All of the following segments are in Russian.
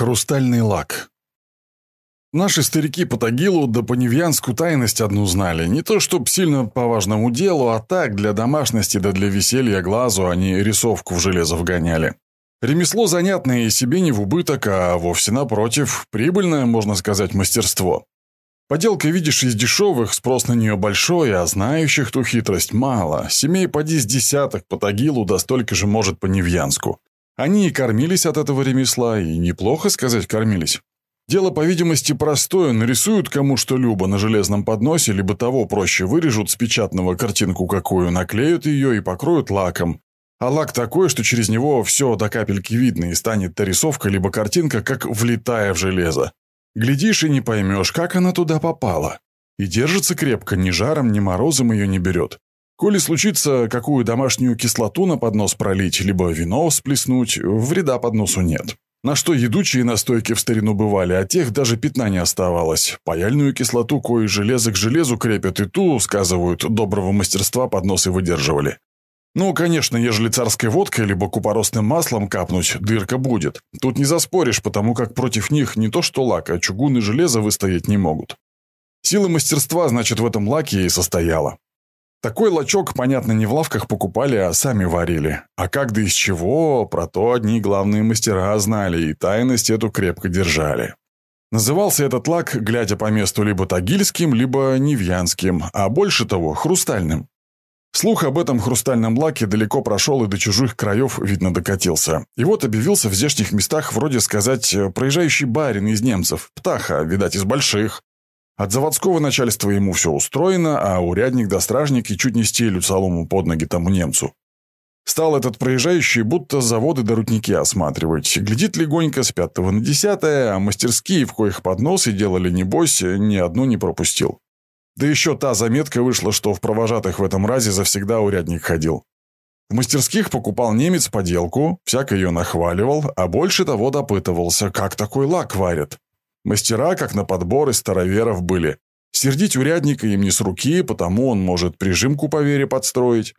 Хрустальный лак. Наши старики по Тагилу да по Невьянску тайность одну знали. Не то чтоб сильно по важному делу, а так, для домашности да для веселья глазу они рисовку в железо вгоняли. Ремесло занятное и себе не в убыток, а вовсе напротив, прибыльное, можно сказать, мастерство. Поделка, видишь, из дешевых, спрос на нее большой, а знающих ту хитрость мало. Семей поди с десяток по Тагилу, да столько же может по Невьянску. Они и кормились от этого ремесла, и неплохо сказать кормились. Дело, по видимости, простое. Нарисуют кому что любо на железном подносе, либо того проще вырежут с печатного картинку какую, наклеют ее и покроют лаком. А лак такой, что через него все до капельки видно, и станет та рисовка либо картинка, как влетая в железо. Глядишь и не поймешь, как она туда попала. И держится крепко, ни жаром, ни морозом ее не берет. Коли случится какую домашнюю кислоту на поднос пролить, либо вино всплеснуть, вреда подносу нет. На что едучие настойки в старину бывали, а тех даже пятна не оставалось. Паяльную кислоту, кое железо к железу крепят, и ту, сказывают, доброго мастерства подносы выдерживали. Ну, конечно, ежели царской водкой либо купоросным маслом капнуть, дырка будет. Тут не заспоришь, потому как против них не то что лак, а чугун и железо выстоять не могут. Сила мастерства, значит, в этом лаке и состояла. Такой лачок, понятно, не в лавках покупали, а сами варили. А как да из чего, про то одни главные мастера знали и тайность эту крепко держали. Назывался этот лак, глядя по месту, либо тагильским, либо невьянским, а больше того, хрустальным. Слух об этом хрустальном лаке далеко прошел и до чужих краев, видно, докатился. И вот объявился в здешних местах, вроде сказать, проезжающий барин из немцев, птаха, видать, из больших. От заводского начальства ему все устроено, а урядник да стражники чуть не стелют солому под ноги тому немцу. Стал этот проезжающий будто заводы да рудники осматривать. Глядит легонько с пятого на десятое, а мастерские, в коих подносы делали небось, ни одну не пропустил. Да еще та заметка вышла, что в провожатых в этом разе завсегда урядник ходил. В мастерских покупал немец поделку, всяко ее нахваливал, а больше того допытывался, как такой лак варят. Мастера, как на подбор из староверов, были. Сердить урядника им не с руки, потому он может прижимку по вере подстроить.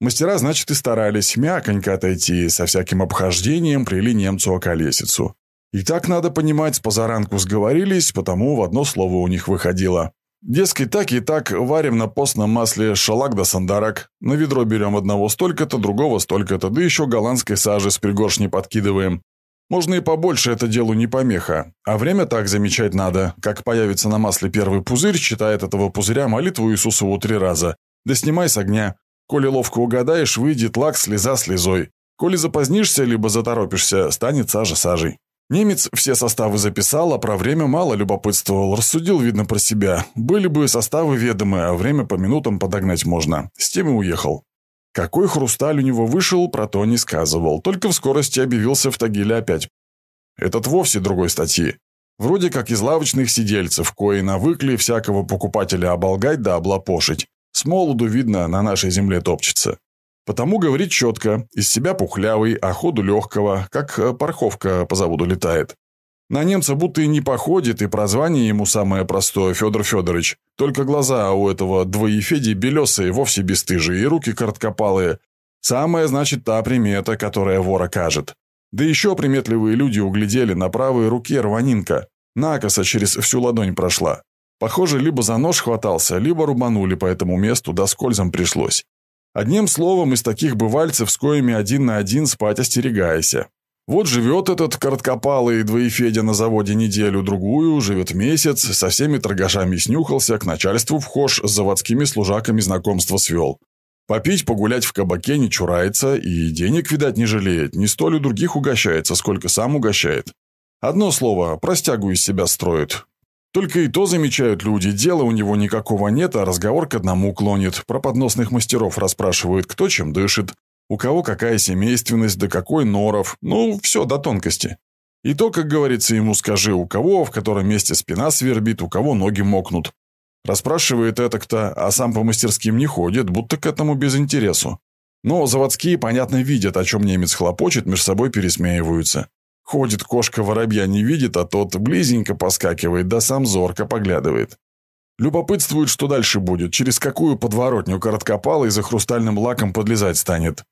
Мастера, значит, и старались мяконько отойти, со всяким обхождением прили немцу околесицу. И так, надо понимать, с позаранку сговорились, потому в одно слово у них выходило. Дескать, так и так варим на постном масле шалак да сандарак. На ведро берем одного столько-то, другого столько-то, да еще голландской сажи с пригоршней подкидываем. Можно и побольше, это делу не помеха. А время так замечать надо. Как появится на масле первый пузырь, читает этого пузыря молитву Иисусову три раза. Да снимай с огня. Коли ловко угадаешь, выйдет лак слеза слезой. Коли запозднишься, либо заторопишься, станет сажа сажей. Немец все составы записал, а про время мало любопытствовал. Рассудил, видно, про себя. Были бы составы ведомы, а время по минутам подогнать можно. С тем и уехал. Какой хрусталь у него вышел, про то не сказывал, только в скорости объявился в Тагиле опять. Этот вовсе другой статьи. Вроде как из лавочных сидельцев, кои навыкли всякого покупателя оболгать да облапошить. С молоду, видно, на нашей земле топчется. Потому говорит четко, из себя пухлявый, а ходу легкого, как э, парховка по заводу летает. На немца будто и не походит, и прозвание ему самое простое – Федор Федорович. Только глаза у этого двоефеди белесые, вовсе бесстыжие, и руки короткопалые. Самая, значит, та примета, которая вора кажет. Да еще приметливые люди углядели на правой руке рванинка. Накоса через всю ладонь прошла. Похоже, либо за нож хватался, либо рубанули по этому месту, да скользом пришлось. Одним словом, из таких бывальцев с коими один на один спать остерегайся. Вот живет этот короткопалый двоефедя на заводе неделю-другую, живет месяц, со всеми торгашами снюхался, к начальству вхож, с заводскими служаками знакомство свел. Попить, погулять в кабаке не чурается и денег, видать, не жалеет, не столь у других угощается, сколько сам угощает. Одно слово, простягу из себя строит. Только и то замечают люди, дела у него никакого нет, а разговор к одному клонит. Про подносных мастеров расспрашивают, кто чем дышит, у кого какая семейственность, да какой норов. Ну, все до тонкости. И то, как говорится, ему скажи, у кого в котором месте спина свербит, у кого ноги мокнут. Расспрашивает это кто, а сам по мастерским не ходит, будто к этому без интересу. Но заводские, понятно, видят, о чем немец хлопочет, между собой пересмеиваются. Ходит кошка воробья не видит, а тот близенько поскакивает, да сам зорко поглядывает. Любопытствует, что дальше будет, через какую подворотню короткопалый за хрустальным лаком подлезать станет.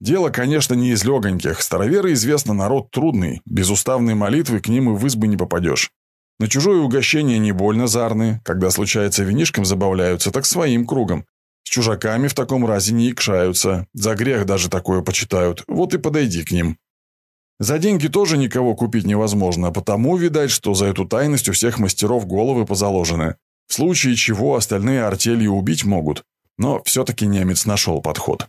Дело, конечно, не из легоньких. Староверы, известно, народ трудный. Без уставной молитвы к ним и в избы не попадешь. На чужое угощение не больно зарны. Когда случается винишком забавляются, так своим кругом. С чужаками в таком разе не икшаются. За грех даже такое почитают. Вот и подойди к ним. За деньги тоже никого купить невозможно, потому, видать, что за эту тайность у всех мастеров головы позаложены. В случае чего остальные артелью убить могут. Но все-таки немец нашел подход.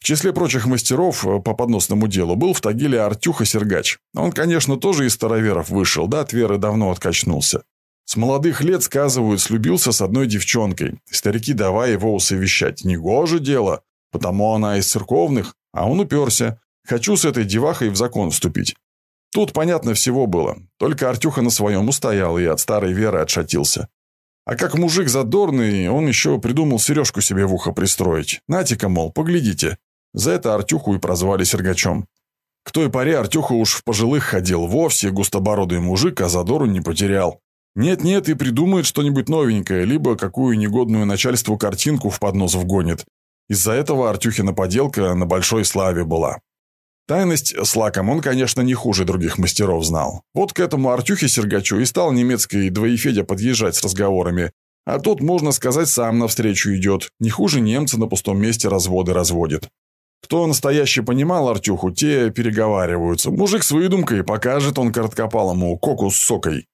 В числе прочих мастеров э, по подносному делу был в Тагиле Артюха Сергач. Он, конечно, тоже из староверов вышел, да от веры давно откачнулся. С молодых лет, сказывают, слюбился с одной девчонкой. Старики давай его усовещать. Негоже дело, потому она из церковных, а он уперся. Хочу с этой девахой в закон вступить. Тут понятно всего было. Только Артюха на своем устоял и от старой веры отшатился. А как мужик задорный, он еще придумал сережку себе в ухо пристроить. Натика, мол, поглядите. За это Артюху и прозвали Сергачом. К той поре Артюха уж в пожилых ходил вовсе, густобородый мужик, а задору не потерял. Нет-нет, и придумает что-нибудь новенькое, либо какую негодную начальству картинку в поднос вгонит. Из-за этого Артюхина поделка на большой славе была. Тайность с лаком он, конечно, не хуже других мастеров знал. Вот к этому Артюхе Сергачу и стал немецкий двоефедя подъезжать с разговорами. А тот, можно сказать, сам навстречу идет. Не хуже немца на пустом месте разводы разводит. Кто настоящий понимал Артюху, те переговариваются. Мужик с выдумкой покажет он короткопалому коку с сокой.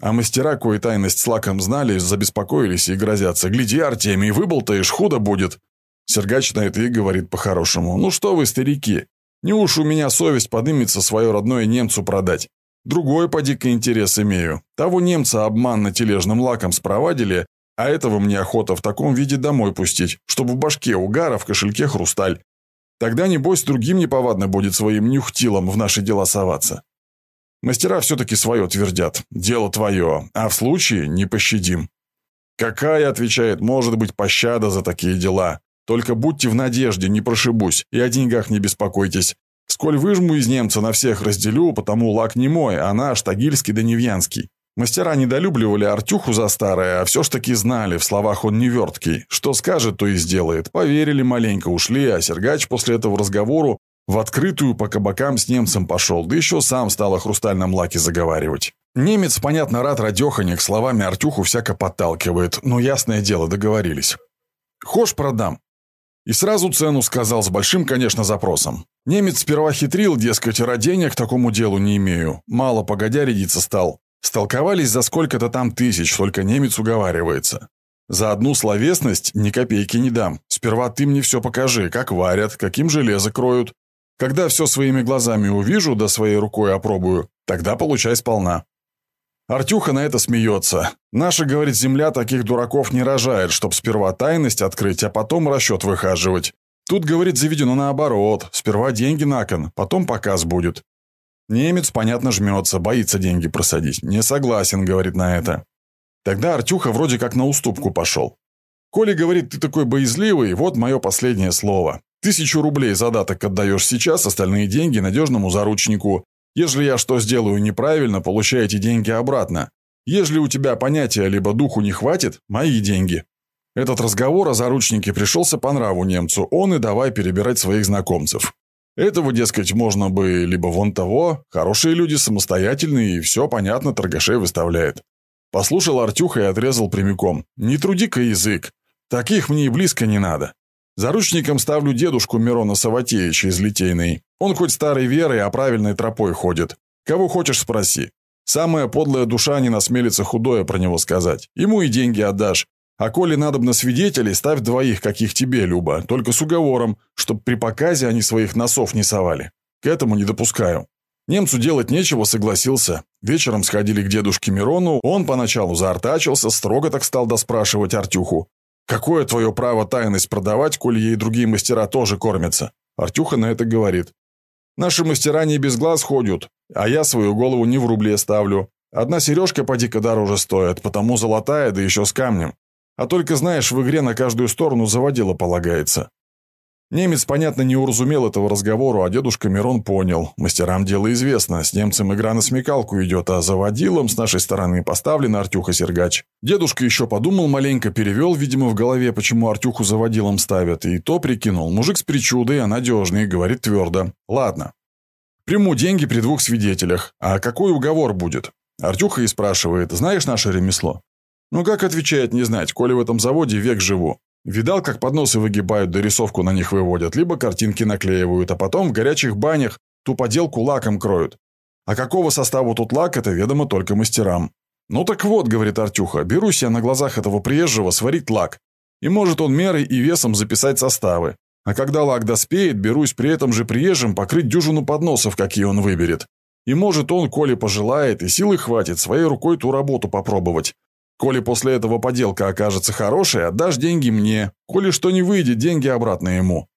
А мастера, кое тайность с лаком знали, забеспокоились и грозятся. «Гляди, Артемий, выболтаешь, худо будет!» Сергач на это и говорит по-хорошему. «Ну что вы, старики, не уж у меня совесть подымется свое родное немцу продать. Другой поди-ка интерес имею. Того немца обман на тележным лаком спровадили, а этого мне охота в таком виде домой пустить, чтобы в башке угара, в кошельке хрусталь. Тогда, небось, другим неповадно будет своим нюхтилом в наши дела соваться. Мастера все-таки свое твердят. Дело твое, а в случае не пощадим. Какая, отвечает, может быть пощада за такие дела? Только будьте в надежде, не прошибусь, и о деньгах не беспокойтесь. Сколь выжму из немца, на всех разделю, потому лак не мой, а наш, тагильский да невьянский. Мастера недолюбливали Артюху за старое, а все ж таки знали, в словах он неверткий. Что скажет, то и сделает. Поверили маленько, ушли, а Сергач после этого разговору в открытую по кабакам с немцем пошел, да еще сам стал о хрустальном лаке заговаривать. Немец, понятно, рад радеханик, словами Артюху всяко подталкивает, но ясное дело, договорились. «Хошь продам». И сразу цену сказал, с большим, конечно, запросом. Немец сперва хитрил, дескать, родения к такому делу не имею. Мало погодя рядиться стал. Столковались за сколько-то там тысяч, только немец уговаривается. За одну словесность ни копейки не дам. Сперва ты мне все покажи, как варят, каким железо кроют. Когда все своими глазами увижу, да своей рукой опробую, тогда получай сполна. Артюха на это смеется. Наша, говорит, земля таких дураков не рожает, чтоб сперва тайность открыть, а потом расчет выхаживать. Тут, говорит, заведено наоборот. Сперва деньги на кон, потом показ будет. Немец, понятно, жмется, боится деньги просадить. Не согласен, говорит на это. Тогда Артюха вроде как на уступку пошел. Коли, говорит, ты такой боязливый, вот мое последнее слово. Тысячу рублей задаток отдаешь сейчас, остальные деньги надежному заручнику. Ежели я что сделаю неправильно, получаете деньги обратно. Ежели у тебя понятия либо духу не хватит, мои деньги. Этот разговор о заручнике пришелся по нраву немцу, он и давай перебирать своих знакомцев. Этого, дескать, можно бы либо вон того, хорошие люди самостоятельные и все понятно торгашей выставляет. Послушал Артюха и отрезал прямиком. Не труди-ка язык. Таких мне и близко не надо. Заручником ставлю дедушку Мирона Саватеевича из Литейной. Он хоть старой верой, а правильной тропой ходит. Кого хочешь спроси. Самая подлая душа не насмелится худое про него сказать. Ему и деньги отдашь. А коли надобно свидетелей, ставь двоих, каких тебе, Люба, только с уговором, чтоб при показе они своих носов не совали. К этому не допускаю. Немцу делать нечего, согласился. Вечером сходили к дедушке Мирону, он поначалу заортачился, строго так стал доспрашивать Артюху. «Какое твое право тайность продавать, коли ей другие мастера тоже кормятся?» Артюха на это говорит. «Наши мастера не без глаз ходят, а я свою голову не в рубле ставлю. Одна сережка поди-ка дороже стоит, потому золотая, да еще с камнем. А только, знаешь, в игре на каждую сторону заводила полагается. Немец, понятно, не уразумел этого разговора, а дедушка Мирон понял. Мастерам дело известно, с немцем игра на смекалку идет, а за водилом с нашей стороны поставлен Артюха Сергач. Дедушка еще подумал маленько, перевел, видимо, в голове, почему Артюху за водилом ставят, и то прикинул. Мужик с причудой, а надежный, говорит твердо. Ладно. Приму деньги при двух свидетелях. А какой уговор будет? Артюха и спрашивает, знаешь наше ремесло? Ну как отвечает не знать, коли в этом заводе век живу. Видал, как подносы выгибают, да рисовку на них выводят, либо картинки наклеивают, а потом в горячих банях ту поделку лаком кроют. А какого состава тут лак, это ведомо только мастерам. «Ну так вот», — говорит Артюха, — «берусь я на глазах этого приезжего сварить лак. И может он мерой и весом записать составы. А когда лак доспеет, берусь при этом же приезжим покрыть дюжину подносов, какие он выберет. И может он, коли пожелает, и силы хватит, своей рукой ту работу попробовать. Коли после этого поделка окажется хорошей, отдашь деньги мне. Коли что не выйдет, деньги обратно ему.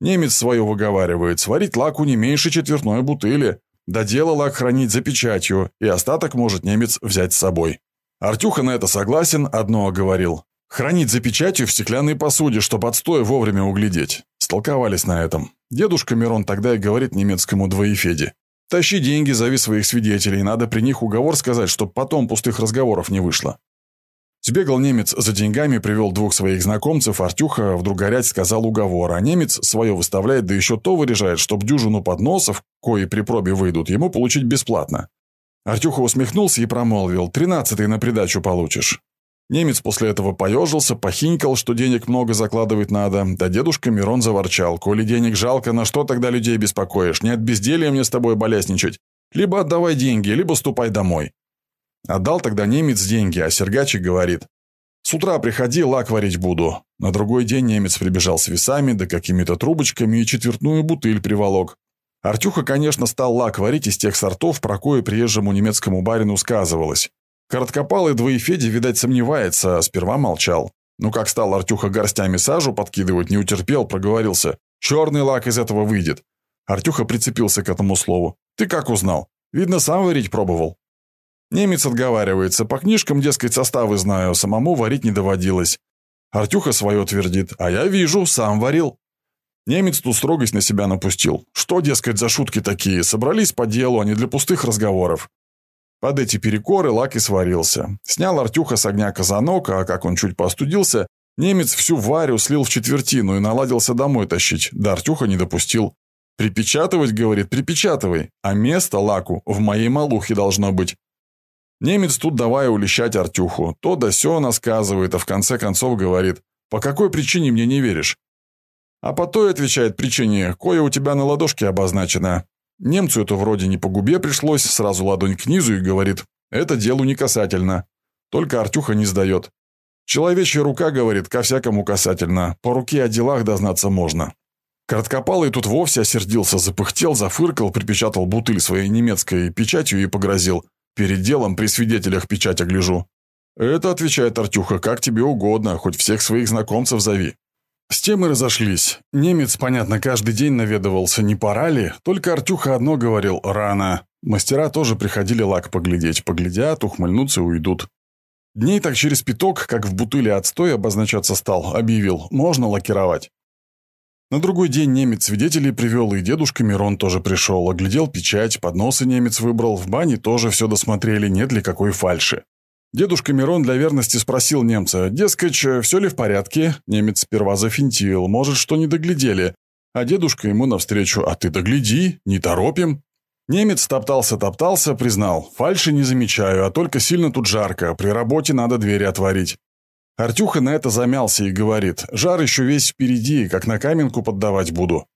Немец свое выговаривает, сварить лаку не меньше четвертной бутыли. Да дело лак хранить за печатью, и остаток может немец взять с собой. Артюха на это согласен, одно оговорил. Хранить за печатью в стеклянной посуде, чтобы отстой вовремя углядеть. Столковались на этом. Дедушка Мирон тогда и говорит немецкому двоефеде. «Тащи деньги, зови своих свидетелей, надо при них уговор сказать, чтоб потом пустых разговоров не вышло». Сбегал немец за деньгами, привел двух своих знакомцев, Артюха вдруг горять сказал уговор, а немец свое выставляет, да еще то выряжает, чтоб дюжину подносов, кои при пробе выйдут, ему получить бесплатно. Артюха усмехнулся и промолвил, тринадцатый на придачу получишь. Немец после этого поежился, похинькал, что денег много закладывать надо, да дедушка Мирон заворчал, коли денег жалко, на что тогда людей беспокоишь, не от безделья мне с тобой болясничать, либо отдавай деньги, либо ступай домой. Отдал тогда немец деньги, а Сергачик говорит, «С утра приходи, лак варить буду». На другой день немец прибежал с весами, да какими-то трубочками и четвертную бутыль приволок. Артюха, конечно, стал лак варить из тех сортов, про кое приезжему немецкому барину сказывалось. Короткопалый двоефеди, видать, сомневается, а сперва молчал. Но как стал Артюха горстями сажу подкидывать, не утерпел, проговорился. «Черный лак из этого выйдет». Артюха прицепился к этому слову. «Ты как узнал? Видно, сам варить пробовал». Немец отговаривается. По книжкам, дескать, составы знаю, самому варить не доводилось. Артюха свое твердит. А я вижу, сам варил. Немец ту строгость на себя напустил. Что, дескать, за шутки такие? Собрались по делу, а не для пустых разговоров. Под эти перекоры лак и сварился. Снял Артюха с огня казанок, а как он чуть постудился, немец всю варю слил в четвертину и наладился домой тащить. Да Артюха не допустил. «Припечатывать, — говорит, — припечатывай, а место лаку в моей малухе должно быть. Немец тут давая улещать Артюху. То да сё насказывает, а в конце концов говорит, «По какой причине мне не веришь?» А по той, отвечает причине, кое у тебя на ладошке обозначено. Немцу это вроде не по губе пришлось, сразу ладонь к низу и говорит, «Это делу не касательно». Только Артюха не сдает. Человечья рука, говорит, ко всякому касательно. По руке о делах дознаться можно. Короткопалый тут вовсе осердился, запыхтел, зафыркал, припечатал бутыль своей немецкой печатью и погрозил. Перед делом при свидетелях печать огляжу». «Это, — отвечает Артюха, — как тебе угодно, хоть всех своих знакомцев зови». С тем и разошлись. Немец, понятно, каждый день наведывался, не пора ли, только Артюха одно говорил «рано». Мастера тоже приходили лак поглядеть, поглядят, ухмыльнутся и уйдут. Дней так через пяток, как в бутыле отстой обозначаться стал, объявил «можно лакировать». На другой день немец свидетелей привел, и дедушка Мирон тоже пришел. Оглядел печать, подносы немец выбрал, в бане тоже все досмотрели, нет ли какой фальши. Дедушка Мирон для верности спросил немца, дескать, все ли в порядке? Немец сперва зафинтил, может, что не доглядели. А дедушка ему навстречу, а ты догляди, не торопим. Немец топтался-топтался, признал, фальши не замечаю, а только сильно тут жарко, при работе надо двери отворить. Артюха на это замялся и говорит, жар еще весь впереди, как на каменку поддавать буду.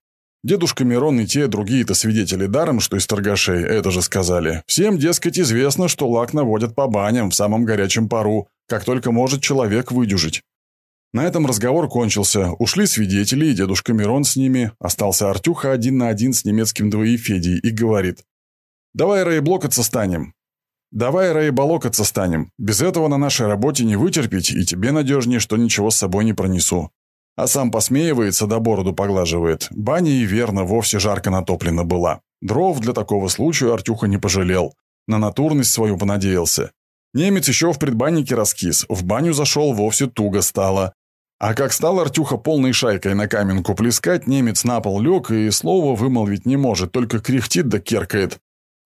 Дедушка Мирон и те другие-то свидетели даром, что из торгашей, это же сказали. Всем, дескать, известно, что лак наводят по баням в самом горячем пару, как только может человек выдюжить. На этом разговор кончился. Ушли свидетели, и дедушка Мирон с ними. Остался Артюха один на один с немецким двоефедией и говорит. «Давай рейблокаться станем. Давай рейболокаться станем. Без этого на нашей работе не вытерпеть, и тебе надежнее, что ничего с собой не пронесу. А сам посмеивается, да бороду поглаживает. Баня и верно вовсе жарко натоплена была. Дров для такого случая Артюха не пожалел. На натурность свою понадеялся. Немец еще в предбаннике раскис, в баню зашел вовсе туго стало. А как стал Артюха полной шайкой на каменку плескать, немец на пол лег и слова вымолвить не может, только кряхтит да керкает.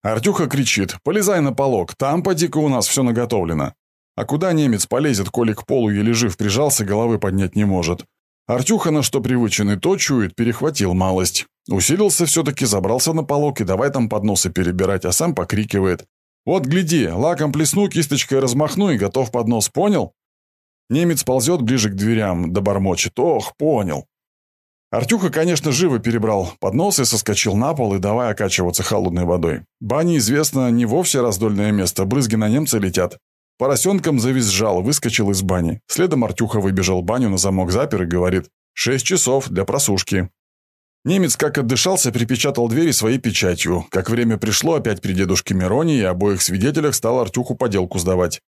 Артюха кричит «Полезай на полок, там поди-ка у нас все наготовлено». А куда немец полезет, коли к полу еле жив прижался, головы поднять не может. Артюха, на что привычен и то чует, перехватил малость. Усилился все-таки, забрался на полок и давай там подносы перебирать, а сам покрикивает. «Вот, гляди, лаком плесну, кисточкой размахну и готов поднос, понял?» Немец ползет ближе к дверям, да бормочет. «Ох, понял». Артюха, конечно, живо перебрал поднос и соскочил на пол и давай окачиваться холодной водой. Баня, известно, не вовсе раздольное место, брызги на немца летят. Поросенком завизжал, выскочил из бани. Следом Артюха выбежал баню на замок запер и говорит «Шесть часов для просушки». Немец, как отдышался, припечатал двери своей печатью. Как время пришло, опять при дедушке Мироне и обоих свидетелях стал Артюху поделку сдавать.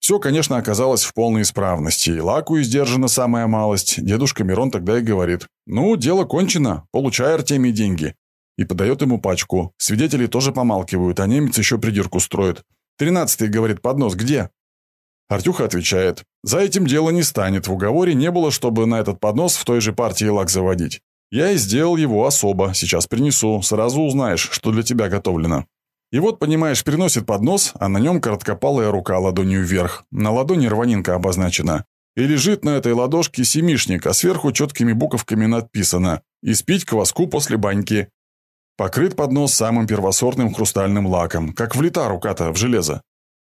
Все, конечно, оказалось в полной исправности. И лаку издержана самая малость. Дедушка Мирон тогда и говорит. «Ну, дело кончено. Получай, Артемий, деньги». И подает ему пачку. Свидетели тоже помалкивают, а немец еще придирку строит. «Тринадцатый, — говорит, — поднос где?» Артюха отвечает. «За этим дело не станет. В уговоре не было, чтобы на этот поднос в той же партии лак заводить. Я и сделал его особо. Сейчас принесу. Сразу узнаешь, что для тебя готовлено». И вот, понимаешь, приносит поднос, а на нем короткопалая рука ладонью вверх. На ладони рванинка обозначена. И лежит на этой ладошке семишник, а сверху четкими буковками надписано «Испить кваску после баньки». Покрыт поднос самым первосортным хрустальным лаком, как влита рука-то в железо.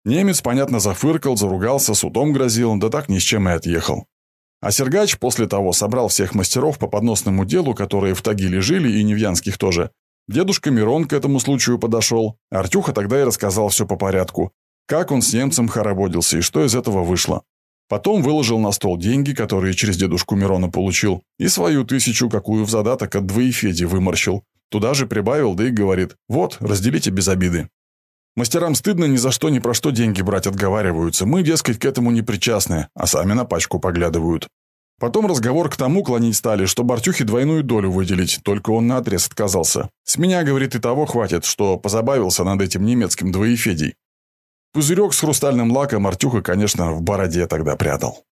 Немец, понятно, зафыркал, заругался, судом грозил, да так ни с чем и отъехал. А Сергач после того собрал всех мастеров по подносному делу, которые в Тагиле жили, и Невьянских тоже, Дедушка Мирон к этому случаю подошел. Артюха тогда и рассказал все по порядку. Как он с немцем хорободился и что из этого вышло. Потом выложил на стол деньги, которые через дедушку Мирона получил, и свою тысячу, какую в задаток от двоефеди выморщил. Туда же прибавил, да и говорит, вот, разделите без обиды. Мастерам стыдно ни за что ни про что деньги брать отговариваются. Мы, дескать, к этому не причастны, а сами на пачку поглядывают. Потом разговор к тому клонить стали, чтобы Артюхе двойную долю выделить, только он наотрез отказался. С меня, говорит, и того хватит, что позабавился над этим немецким двоефедей. Пузырек с хрустальным лаком Артюха, конечно, в бороде тогда прятал.